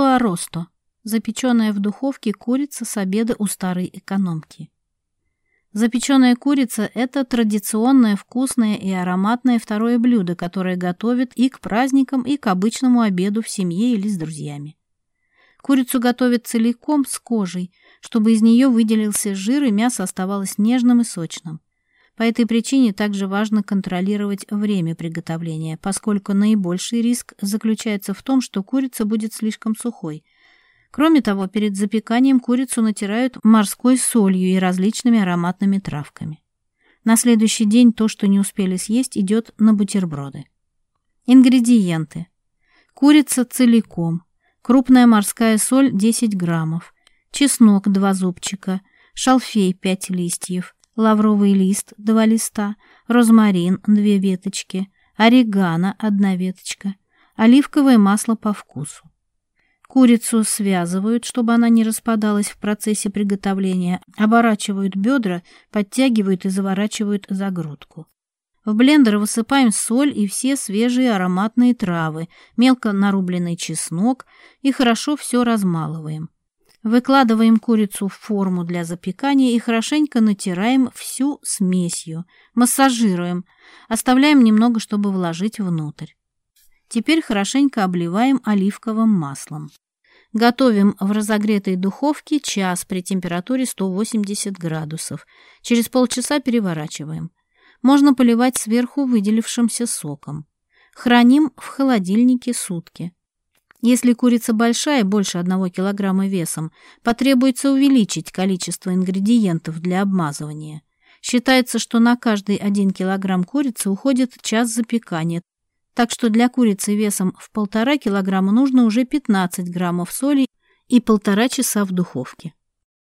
Кола Аросто, запеченная в духовке курица с обеда у старой экономки. Запеченная курица – это традиционное вкусное и ароматное второе блюдо, которое готовят и к праздникам, и к обычному обеду в семье или с друзьями. Курицу готовят целиком с кожей, чтобы из нее выделился жир и мясо оставалось нежным и сочным. По этой причине также важно контролировать время приготовления, поскольку наибольший риск заключается в том, что курица будет слишком сухой. Кроме того, перед запеканием курицу натирают морской солью и различными ароматными травками. На следующий день то, что не успели съесть, идет на бутерброды. Ингредиенты. Курица целиком. Крупная морская соль 10 граммов. Чеснок 2 зубчика. Шалфей 5 листьев лавровый лист – два листа, розмарин – две веточки, орегано – одна веточка, оливковое масло по вкусу. Курицу связывают, чтобы она не распадалась в процессе приготовления, оборачивают бедра, подтягивают и заворачивают за грудку. В блендер высыпаем соль и все свежие ароматные травы, мелко нарубленный чеснок и хорошо все размалываем. Выкладываем курицу в форму для запекания и хорошенько натираем всю смесью, массажируем, оставляем немного, чтобы вложить внутрь. Теперь хорошенько обливаем оливковым маслом. Готовим в разогретой духовке час при температуре 180 градусов. Через полчаса переворачиваем. Можно поливать сверху выделившимся соком. Храним в холодильнике сутки. Если курица большая, больше одного килограмма весом, потребуется увеличить количество ингредиентов для обмазывания. Считается, что на каждый 1 килограмм курицы уходит час запекания, так что для курицы весом в 1,5 килограмма нужно уже 15 граммов соли и полтора часа в духовке.